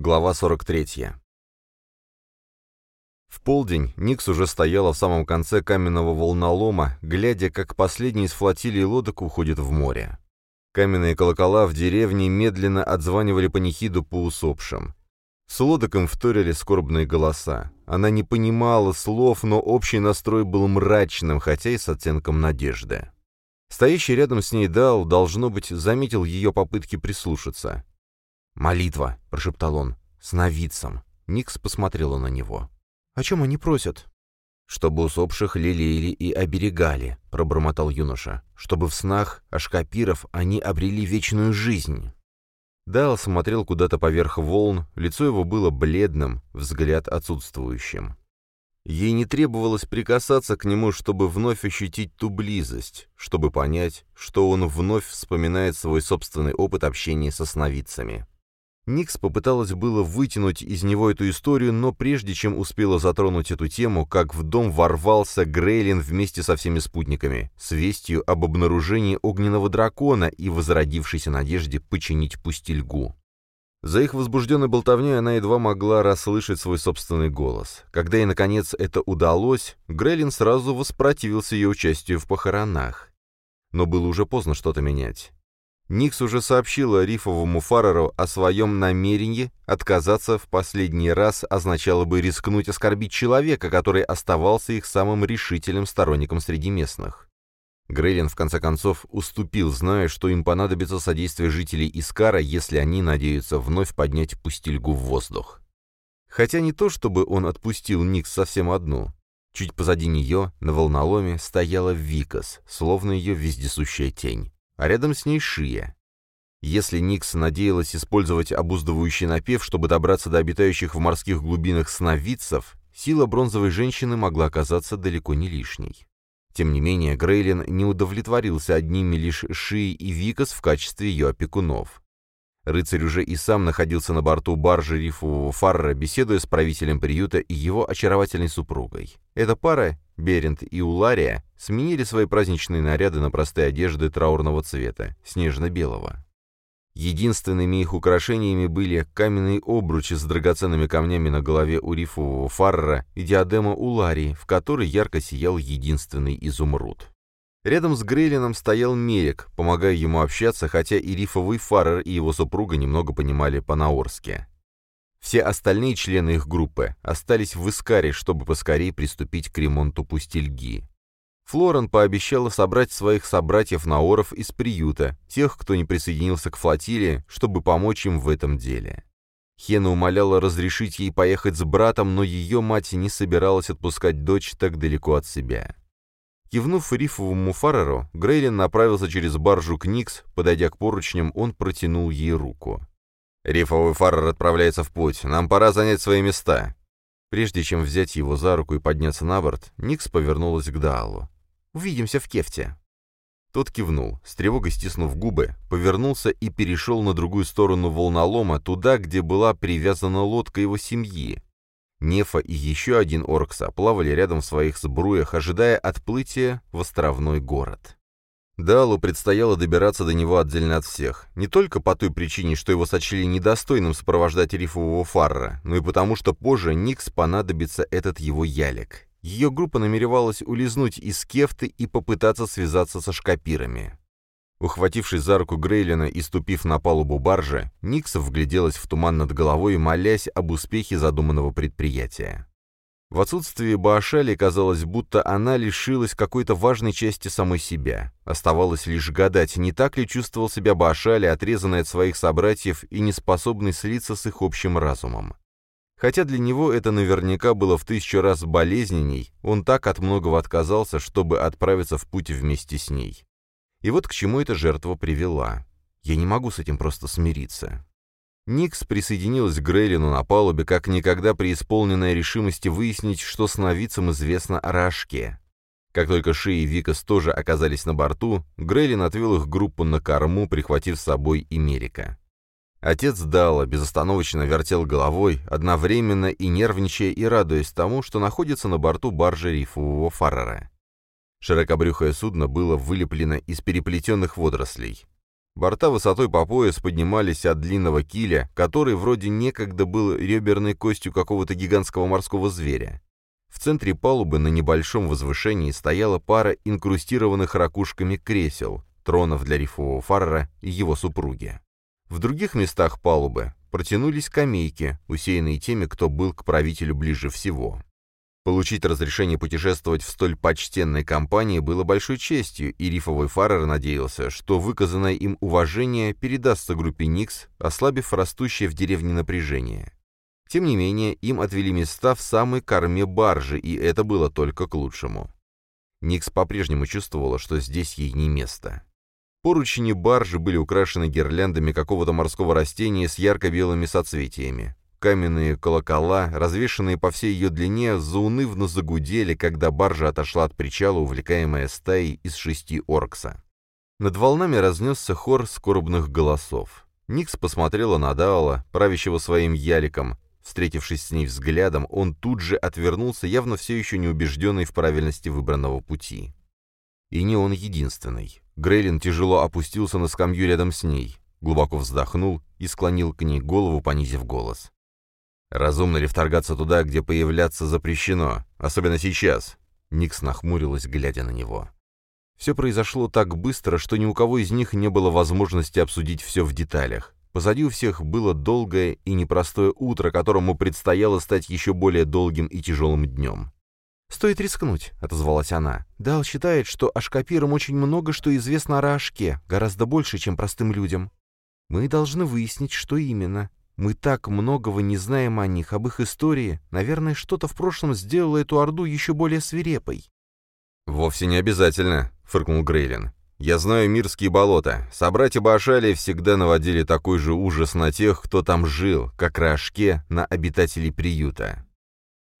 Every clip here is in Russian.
Глава 43. В полдень Никс уже стояла в самом конце каменного волнолома, глядя, как последний из флотилии лодок уходит в море. Каменные колокола в деревне медленно отзванивали панихиду по усопшим. С лодок им вторили скорбные голоса. Она не понимала слов, но общий настрой был мрачным, хотя и с оттенком надежды. Стоящий рядом с ней Дал, должно быть, заметил ее попытки прислушаться. «Молитва», — прошептал он, — «сновидцам». Никс посмотрела на него. «О чем они просят?» «Чтобы усопших лелеяли и оберегали», — пробормотал юноша. «Чтобы в снах ашкапиров они обрели вечную жизнь». Дал смотрел куда-то поверх волн, лицо его было бледным, взгляд отсутствующим. Ей не требовалось прикасаться к нему, чтобы вновь ощутить ту близость, чтобы понять, что он вновь вспоминает свой собственный опыт общения со сновидцами. Никс попыталась было вытянуть из него эту историю, но прежде чем успела затронуть эту тему, как в дом ворвался Грейлин вместе со всеми спутниками, с вестью об обнаружении огненного дракона и возродившейся надежде починить пустельгу. За их возбужденной болтовней она едва могла расслышать свой собственный голос. Когда ей, наконец, это удалось, Грейлин сразу воспротивился ее участию в похоронах. Но было уже поздно что-то менять. Никс уже сообщила рифовому Фарреру о своем намерении отказаться в последний раз означало бы рискнуть оскорбить человека, который оставался их самым решительным сторонником среди местных. Грейлин в конце концов уступил, зная, что им понадобится содействие жителей Искара, если они надеются вновь поднять пустильгу в воздух. Хотя не то, чтобы он отпустил Никс совсем одну. Чуть позади нее, на волноломе, стояла Викас, словно ее вездесущая тень а рядом с ней Шия. Если Никс надеялась использовать обуздывающий напев, чтобы добраться до обитающих в морских глубинах сновидцев, сила бронзовой женщины могла оказаться далеко не лишней. Тем не менее, Грейлин не удовлетворился одними лишь Шией и Викас в качестве ее опекунов. Рыцарь уже и сам находился на борту баржи рифового фарра, беседуя с правителем приюта и его очаровательной супругой. Эта пара, Берент и Улария, сменили свои праздничные наряды на простые одежды траурного цвета, снежно-белого. Единственными их украшениями были каменные обручи с драгоценными камнями на голове у рифового фарра и диадема Уларии, в которой ярко сиял единственный изумруд. Рядом с Грейлином стоял Мерик, помогая ему общаться, хотя и рифовый Фаррер и его супруга немного понимали по-наорски. Все остальные члены их группы остались в Искаре, чтобы поскорее приступить к ремонту пустельги. Флорен пообещала собрать своих собратьев-наоров из приюта, тех, кто не присоединился к флотилии, чтобы помочь им в этом деле. Хена умоляла разрешить ей поехать с братом, но ее мать не собиралась отпускать дочь так далеко от себя. Кивнув рифовому фареру, Грейлин направился через баржу к Никс, подойдя к поручням, он протянул ей руку. «Рифовый фарер отправляется в путь, нам пора занять свои места». Прежде чем взять его за руку и подняться на борт, Никс повернулась к Даалу. «Увидимся в Кефте». Тот кивнул, с тревогой стиснув губы, повернулся и перешел на другую сторону волнолома, туда, где была привязана лодка его семьи, Нефа и еще один Оркса плавали рядом в своих сбруях, ожидая отплытия в островной город. Далу предстояло добираться до него отдельно от всех, не только по той причине, что его сочли недостойным сопровождать рифового фарра, но и потому, что позже Никс понадобится этот его ялик. Ее группа намеревалась улизнуть из Кефты и попытаться связаться со шкапирами. Ухватившись за руку Грейлина и ступив на палубу баржи, Никса вгляделась в туман над головой, молясь об успехе задуманного предприятия. В отсутствии Баашали казалось, будто она лишилась какой-то важной части самой себя. Оставалось лишь гадать, не так ли чувствовал себя Баашали, отрезанный от своих собратьев и не способный слиться с их общим разумом. Хотя для него это наверняка было в тысячу раз болезненней, он так от многого отказался, чтобы отправиться в путь вместе с ней. И вот к чему эта жертва привела. Я не могу с этим просто смириться. Никс присоединилась к Грейлину на палубе, как никогда преисполненная решимости выяснить, что сновидцам известно о Рашке. Как только Ши и Викас тоже оказались на борту, Грейлин отвел их группу на корму, прихватив с собой и Мерика. Отец Дала безостановочно вертел головой, одновременно и нервничая, и радуясь тому, что находится на борту баржи рифового фаррера. Широкобрюхое судно было вылеплено из переплетенных водорослей. Борта высотой по пояс поднимались от длинного киля, который вроде некогда был реберной костью какого-то гигантского морского зверя. В центре палубы на небольшом возвышении стояла пара инкрустированных ракушками кресел, тронов для рифового фарра и его супруги. В других местах палубы протянулись скамейки, усеянные теми, кто был к правителю ближе всего. Получить разрешение путешествовать в столь почтенной компании было большой честью, и рифовой фарер надеялся, что выказанное им уважение передастся группе Никс, ослабив растущее в деревне напряжение. Тем не менее, им отвели места в самой корме баржи, и это было только к лучшему. Никс по-прежнему чувствовала, что здесь ей не место. Поручени баржи были украшены гирляндами какого-то морского растения с ярко-белыми соцветиями. Каменные колокола, развешанные по всей ее длине, заунывно загудели, когда баржа отошла от причала, увлекаемая стаей из шести оркса. Над волнами разнесся хор скорбных голосов. Никс посмотрела на Даула, правящего своим яликом. Встретившись с ней взглядом, он тут же отвернулся, явно все еще не убежденный в правильности выбранного пути. И не он единственный. Грейлин тяжело опустился на скамью рядом с ней, глубоко вздохнул и склонил к ней голову, понизив голос. «Разумно ли вторгаться туда, где появляться запрещено, особенно сейчас?» Никс нахмурилась, глядя на него. Все произошло так быстро, что ни у кого из них не было возможности обсудить все в деталях. Позади у всех было долгое и непростое утро, которому предстояло стать еще более долгим и тяжелым днем. «Стоит рискнуть», — отозвалась она. «Дал считает, что ашкапирам очень много что известно о Раашке, гораздо больше, чем простым людям. Мы должны выяснить, что именно. Мы так многого не знаем о них, об их истории. Наверное, что-то в прошлом сделало эту Орду еще более свирепой». «Вовсе не обязательно», — фыркнул Грейлин. «Я знаю мирские болота. Собратья Башали всегда наводили такой же ужас на тех, кто там жил, как Рашке на обитателей приюта».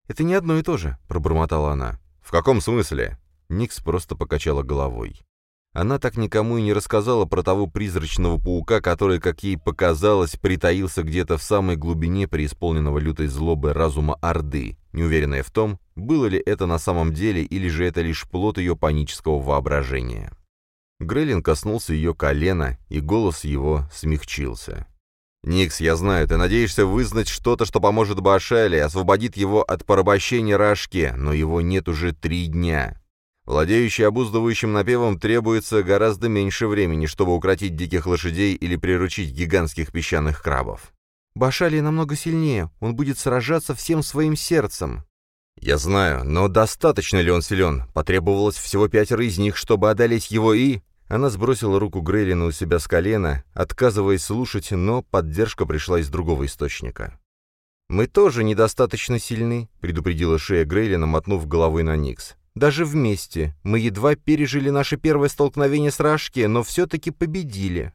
«Это не одно и то же», — пробормотала она. «В каком смысле?» Никс просто покачала головой. Она так никому и не рассказала про того призрачного паука, который, как ей показалось, притаился где-то в самой глубине преисполненного лютой злобы разума Орды, неуверенная в том, было ли это на самом деле или же это лишь плод ее панического воображения. Грейлин коснулся ее колена, и голос его смягчился. «Никс, я знаю, ты надеешься вызнать что-то, что поможет Башале, освободит его от порабощения Рашки, но его нет уже три дня. Владеющий обуздывающим напевом требуется гораздо меньше времени, чтобы укротить диких лошадей или приручить гигантских песчаных крабов. Башали намного сильнее, он будет сражаться всем своим сердцем. Я знаю, но достаточно ли он силен? Потребовалось всего пятеро из них, чтобы одолеть его и... Она сбросила руку Грейлина у себя с колена, отказываясь слушать, но поддержка пришла из другого источника. «Мы тоже недостаточно сильны», — предупредила шея Грейлина, мотнув головой на Никс. Даже вместе. Мы едва пережили наше первое столкновение с Рашки, но все-таки победили».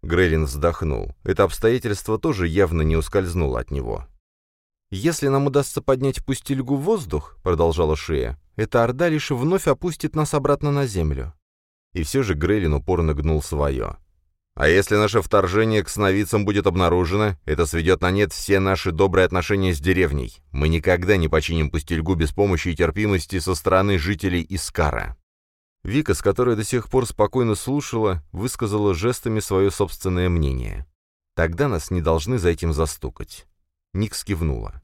Грейлин вздохнул. Это обстоятельство тоже явно не ускользнуло от него. «Если нам удастся поднять пустельгу в воздух», — продолжала Шея, — «эта орда лишь вновь опустит нас обратно на землю». И все же Грейлин упорно гнул свое. А если наше вторжение к сновидцам будет обнаружено, это сведет на нет все наши добрые отношения с деревней. Мы никогда не починим пустельгу без помощи и терпимости со стороны жителей Искара». Вика, с которой до сих пор спокойно слушала, высказала жестами свое собственное мнение. «Тогда нас не должны за этим застукать». Никс кивнула.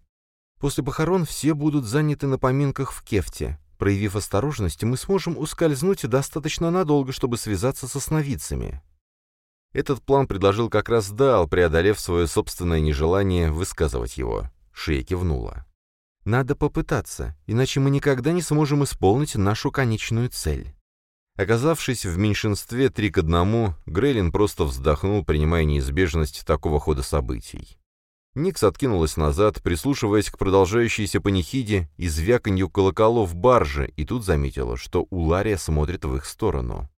«После похорон все будут заняты на поминках в Кефте. Проявив осторожность, мы сможем ускользнуть достаточно надолго, чтобы связаться со сновидцами. Этот план предложил как раз Дал, преодолев свое собственное нежелание высказывать его. Шея кивнула. «Надо попытаться, иначе мы никогда не сможем исполнить нашу конечную цель». Оказавшись в меньшинстве три к одному, Грейлин просто вздохнул, принимая неизбежность такого хода событий. Никс откинулась назад, прислушиваясь к продолжающейся панихиде и звяканью колоколов баржи, и тут заметила, что Улария смотрит в их сторону.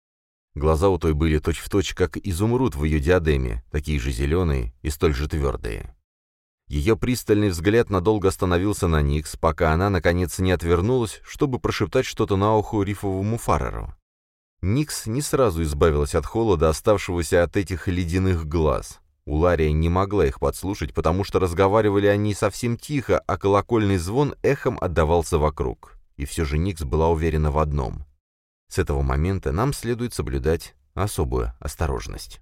Глаза у той были точь-в-точь, точь, как изумруд в ее диадеме, такие же зеленые и столь же твердые. Ее пристальный взгляд надолго остановился на Никс, пока она, наконец, не отвернулась, чтобы прошептать что-то на ухо рифовому фареру. Никс не сразу избавилась от холода, оставшегося от этих ледяных глаз. Улария не могла их подслушать, потому что разговаривали они совсем тихо, а колокольный звон эхом отдавался вокруг. И все же Никс была уверена в одном. С этого момента нам следует соблюдать особую осторожность.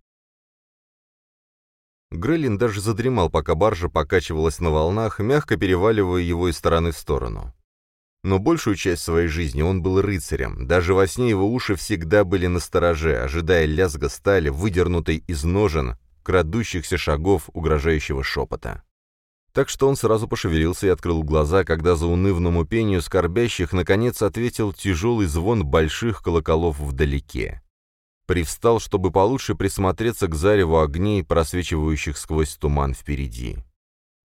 Грейлин даже задремал, пока баржа покачивалась на волнах, мягко переваливая его из стороны в сторону. Но большую часть своей жизни он был рыцарем. Даже во сне его уши всегда были на стороже, ожидая лязга стали, выдернутой из ножен, крадущихся шагов угрожающего шепота. Так что он сразу пошевелился и открыл глаза, когда за унывному пению скорбящих наконец ответил тяжелый звон больших колоколов вдалеке. Привстал, чтобы получше присмотреться к зареву огней, просвечивающих сквозь туман впереди.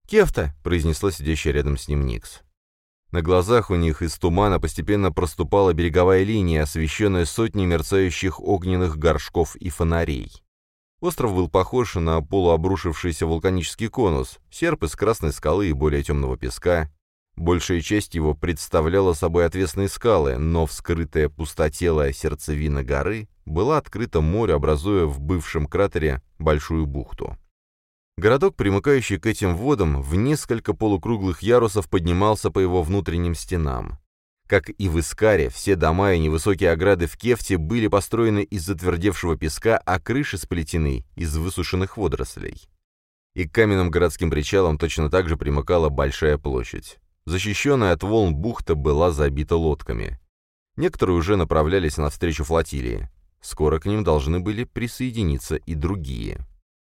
«Кефта!» — произнесла сидящая рядом с ним Никс. На глазах у них из тумана постепенно проступала береговая линия, освещенная сотней мерцающих огненных горшков и фонарей. Остров был похож на полуобрушившийся вулканический конус, серп из красной скалы и более темного песка. Большая часть его представляла собой отвесные скалы, но вскрытая пустотелая сердцевина горы была открыта морю, образуя в бывшем кратере большую бухту. Городок, примыкающий к этим водам, в несколько полукруглых ярусов поднимался по его внутренним стенам. Как и в Искаре, все дома и невысокие ограды в Кефте были построены из затвердевшего песка, а крыши сплетены из высушенных водорослей. И к каменным городским причалам точно так же примыкала большая площадь. Защищенная от волн бухта была забита лодками. Некоторые уже направлялись навстречу флотилии. Скоро к ним должны были присоединиться и другие.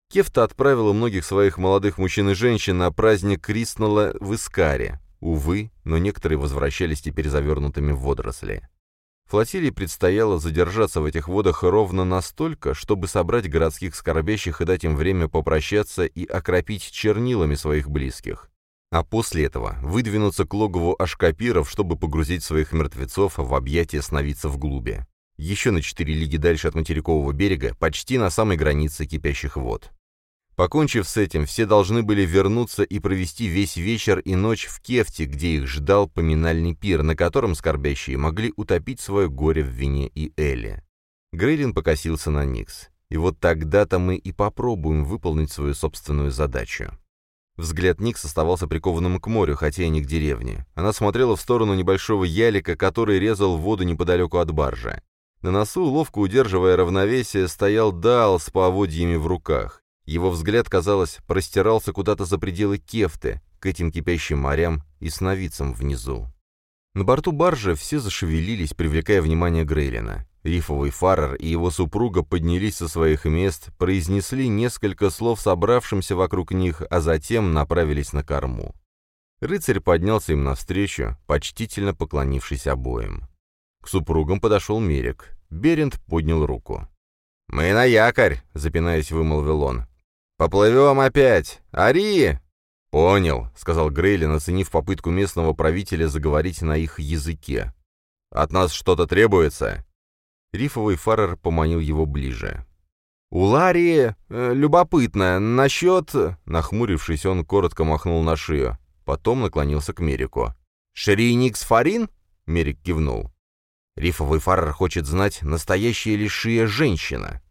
Кефта отправила многих своих молодых мужчин и женщин на праздник Кристнала в Искаре, Увы, но некоторые возвращались теперь завернутыми в водоросли. Флотилии предстояло задержаться в этих водах ровно настолько, чтобы собрать городских скорбящих и дать им время попрощаться и окропить чернилами своих близких. А после этого выдвинуться к логову ашкапиров, чтобы погрузить своих мертвецов в объятия сновидцев глуби. Еще на четыре лиги дальше от материкового берега, почти на самой границе кипящих вод. Покончив с этим, все должны были вернуться и провести весь вечер и ночь в Кефте, где их ждал поминальный пир, на котором скорбящие могли утопить свое горе в вине и эле. Грейлин покосился на Никс. И вот тогда-то мы и попробуем выполнить свою собственную задачу. Взгляд Никс оставался прикованным к морю, хотя и не к деревне. Она смотрела в сторону небольшого ялика, который резал воду неподалеку от баржи. На носу, ловко удерживая равновесие, стоял Дал с поводьями в руках. Его взгляд, казалось, простирался куда-то за пределы кефты, к этим кипящим морям и сновидцам внизу. На борту баржи все зашевелились, привлекая внимание Грейлина. Рифовый фарер и его супруга поднялись со своих мест, произнесли несколько слов собравшимся вокруг них, а затем направились на корму. Рыцарь поднялся им навстречу, почтительно поклонившись обоим. К супругам подошел Мерик. Берент поднял руку. «Мы на якорь!» — запинаясь, вымолвил он. «Поплывем опять! Ари!» «Понял», — сказал Грейлин, оценив попытку местного правителя заговорить на их языке. «От нас что-то требуется?» Рифовый фарер поманил его ближе. «У Ларри э, любопытно. Насчет...» Нахмурившись, он коротко махнул на шею. Потом наклонился к Мерику. «Шериникс Фарин?» Мерик кивнул. «Рифовый фарер хочет знать, настоящая ли Шия женщина?»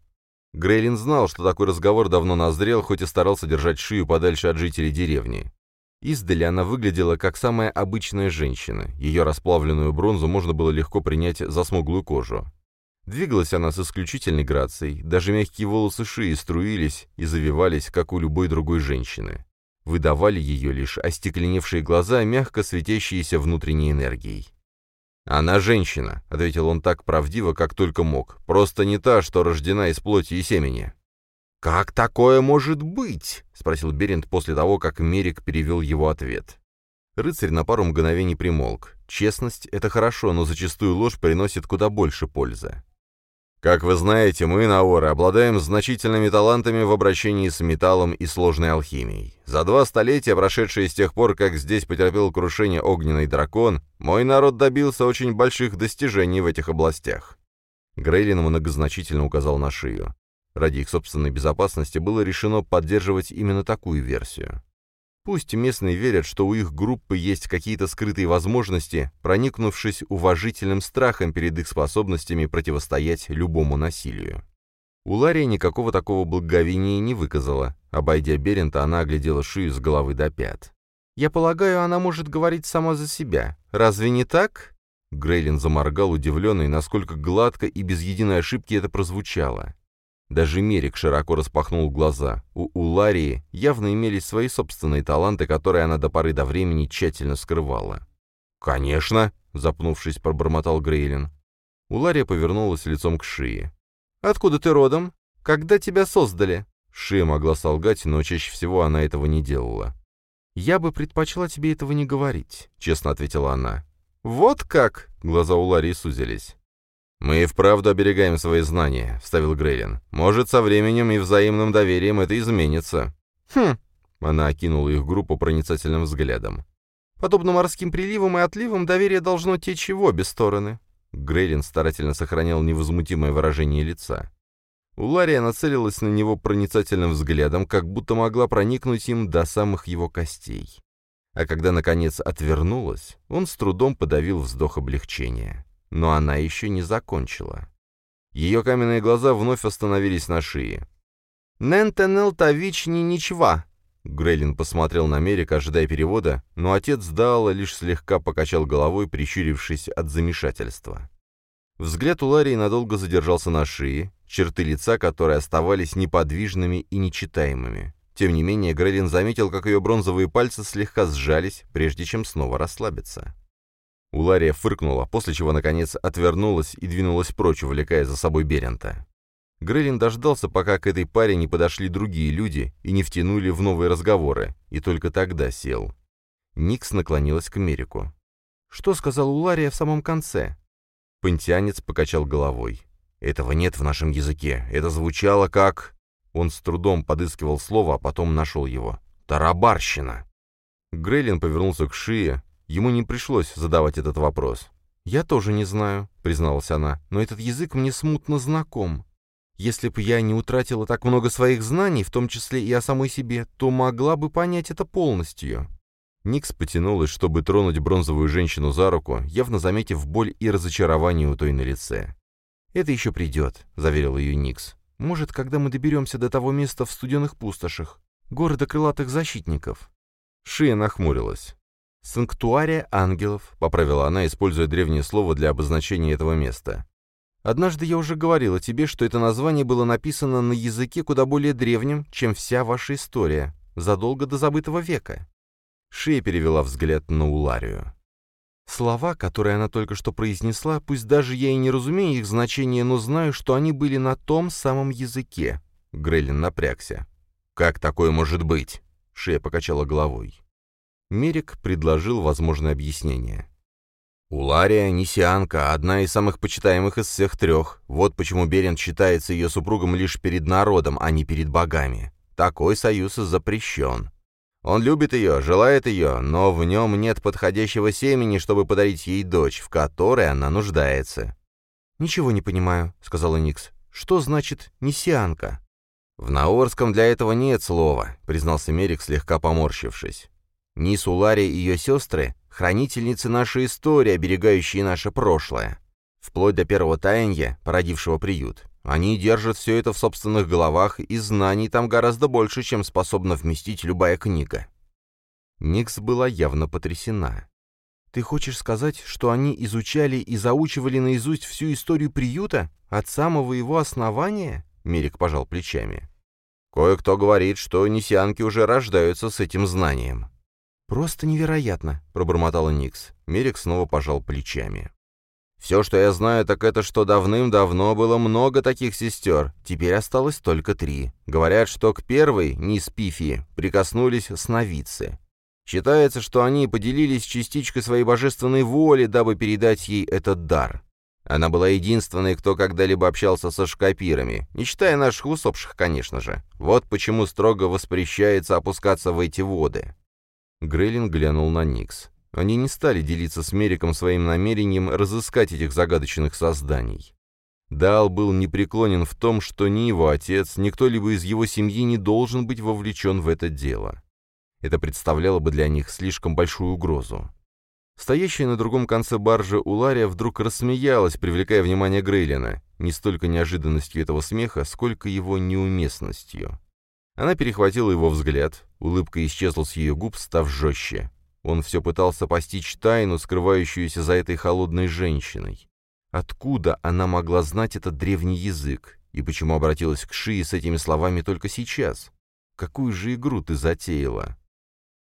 Грейлин знал, что такой разговор давно назрел, хоть и старался держать шию подальше от жителей деревни. Издали она выглядела как самая обычная женщина. Ее расплавленную бронзу можно было легко принять за смуглую кожу. Двигалась она с исключительной грацией, даже мягкие волосы шеи струились и завивались, как у любой другой женщины. Выдавали ее лишь остекленевшие глаза, мягко светящиеся внутренней энергией. «Она женщина», — ответил он так правдиво, как только мог. «Просто не та, что рождена из плоти и семени». «Как такое может быть?» — спросил Берент после того, как Мерик перевел его ответ. Рыцарь на пару мгновений примолк. Честность — это хорошо, но зачастую ложь приносит куда больше пользы. Как вы знаете, мы, Наоры, обладаем значительными талантами в обращении с металлом и сложной алхимией. За два столетия, прошедшие с тех пор, как здесь потерпел крушение огненный дракон, мой народ добился очень больших достижений в этих областях. Грейлин многозначительно указал на шию. Ради их собственной безопасности было решено поддерживать именно такую версию. Пусть местные верят, что у их группы есть какие-то скрытые возможности, проникнувшись уважительным страхом перед их способностями противостоять любому насилию. У Лария никакого такого благовения не выказала. Обойдя Берента, она оглядела шию с головы до пят. «Я полагаю, она может говорить сама за себя. Разве не так?» Грейлин заморгал, удивленный, насколько гладко и без единой ошибки это прозвучало. Даже Мерик широко распахнул глаза. У Уларии явно имелись свои собственные таланты, которые она до поры до времени тщательно скрывала. «Конечно!» — запнувшись, пробормотал Грейлин. Улария повернулась лицом к шее. «Откуда ты родом? Когда тебя создали?» Шия могла солгать, но чаще всего она этого не делала. «Я бы предпочла тебе этого не говорить», — честно ответила она. «Вот как!» — глаза Уларии сузились. «Мы и вправду оберегаем свои знания», — вставил Грейлин. «Может, со временем и взаимным доверием это изменится». «Хм», — она окинула их группу проницательным взглядом. «Подобно морским приливам и отливам, доверие должно течь в обе стороны». Грейлин старательно сохранял невозмутимое выражение лица. Улария нацелилась на него проницательным взглядом, как будто могла проникнуть им до самых его костей. А когда, наконец, отвернулась, он с трудом подавил вздох облегчения но она еще не закончила. Ее каменные глаза вновь остановились на шее. «Нентенел Тавич ни ничего!» Грейлин посмотрел на Мерик, ожидая перевода, но отец Даала лишь слегка покачал головой, прищурившись от замешательства. Взгляд у Ларии надолго задержался на шее, черты лица которые оставались неподвижными и нечитаемыми. Тем не менее, Грейлин заметил, как ее бронзовые пальцы слегка сжались, прежде чем снова расслабиться. Улария фыркнула, после чего, наконец, отвернулась и двинулась прочь, увлекая за собой Берента. Грейлин дождался, пока к этой паре не подошли другие люди и не втянули в новые разговоры, и только тогда сел. Никс наклонилась к Мерику. «Что сказал Улария в самом конце?» Пантианец покачал головой. «Этого нет в нашем языке. Это звучало как...» Он с трудом подыскивал слово, а потом нашел его. «Тарабарщина!» Грейлин повернулся к Шие, Ему не пришлось задавать этот вопрос. «Я тоже не знаю», — призналась она, — «но этот язык мне смутно знаком. Если бы я не утратила так много своих знаний, в том числе и о самой себе, то могла бы понять это полностью». Никс потянулась, чтобы тронуть бронзовую женщину за руку, явно заметив боль и разочарование у той на лице. «Это еще придет», — заверил ее Никс. «Может, когда мы доберемся до того места в студенных пустошах, города крылатых защитников». Шия нахмурилась. «Санктуария ангелов», — поправила она, используя древнее слово для обозначения этого места. «Однажды я уже говорила тебе, что это название было написано на языке куда более древнем, чем вся ваша история, задолго до забытого века». Шея перевела взгляд на Уларию. Слова, которые она только что произнесла, пусть даже я и не разумею их значение, но знаю, что они были на том самом языке. Грейлин напрягся. «Как такое может быть?» Шея покачала головой. Мерик предложил возможное объяснение. «Улария Нисианка, одна из самых почитаемых из всех трех. Вот почему Берент считается ее супругом лишь перед народом, а не перед богами. Такой союз запрещен. Он любит ее, желает ее, но в нем нет подходящего семени, чтобы подарить ей дочь, в которой она нуждается». «Ничего не понимаю», — сказала Никс. «Что значит «нисианка»?» «В наорском для этого нет слова», — признался Мерик, слегка поморщившись. Нис Улари и ее сестры — хранительницы нашей истории, оберегающие наше прошлое. Вплоть до первого таяния, породившего приют. Они держат все это в собственных головах, и знаний там гораздо больше, чем способна вместить любая книга. Никс была явно потрясена. «Ты хочешь сказать, что они изучали и заучивали наизусть всю историю приюта от самого его основания?» Мерик пожал плечами. «Кое-кто говорит, что несианки уже рождаются с этим знанием. «Просто невероятно», — пробормотала Никс. Мерик снова пожал плечами. «Все, что я знаю, так это, что давным-давно было много таких сестер. Теперь осталось только три. Говорят, что к первой, Нис Пифи, прикоснулись сновидцы. Считается, что они поделились частичкой своей божественной воли, дабы передать ей этот дар. Она была единственной, кто когда-либо общался со шкапирами, не считая наших усопших, конечно же. Вот почему строго воспрещается опускаться в эти воды. Грейлин глянул на Никс. Они не стали делиться с Мериком своим намерением разыскать этих загадочных созданий. Дал был непреклонен в том, что ни его отец, ни кто-либо из его семьи не должен быть вовлечен в это дело. Это представляло бы для них слишком большую угрозу. Стоящая на другом конце баржи Улария вдруг рассмеялась, привлекая внимание Грейлина, не столько неожиданностью этого смеха, сколько его неуместностью. Она перехватила его взгляд, улыбка исчезла с ее губ, став жестче. Он все пытался постичь тайну, скрывающуюся за этой холодной женщиной. Откуда она могла знать этот древний язык? И почему обратилась к Шии с этими словами только сейчас? Какую же игру ты затеяла?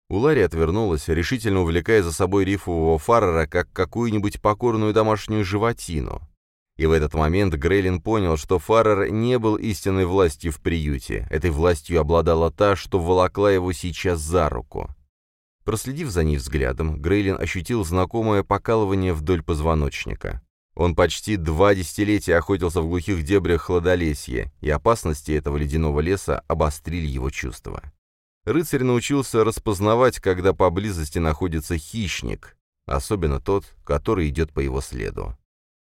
Улари отвернулась, решительно увлекая за собой рифового фаррера, как какую-нибудь покорную домашнюю животину. И в этот момент Грейлин понял, что Фаррер не был истинной властью в приюте. Этой властью обладала та, что волокла его сейчас за руку. Проследив за ней взглядом, Грейлин ощутил знакомое покалывание вдоль позвоночника. Он почти два десятилетия охотился в глухих дебрях хладолесья, и опасности этого ледяного леса обострили его чувства. Рыцарь научился распознавать, когда поблизости находится хищник, особенно тот, который идет по его следу.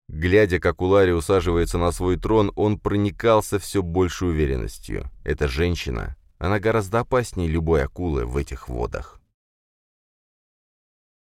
Глядя, как Улари усаживается на свой трон, он проникался все большей уверенностью. Эта женщина, она гораздо опаснее любой акулы в этих водах.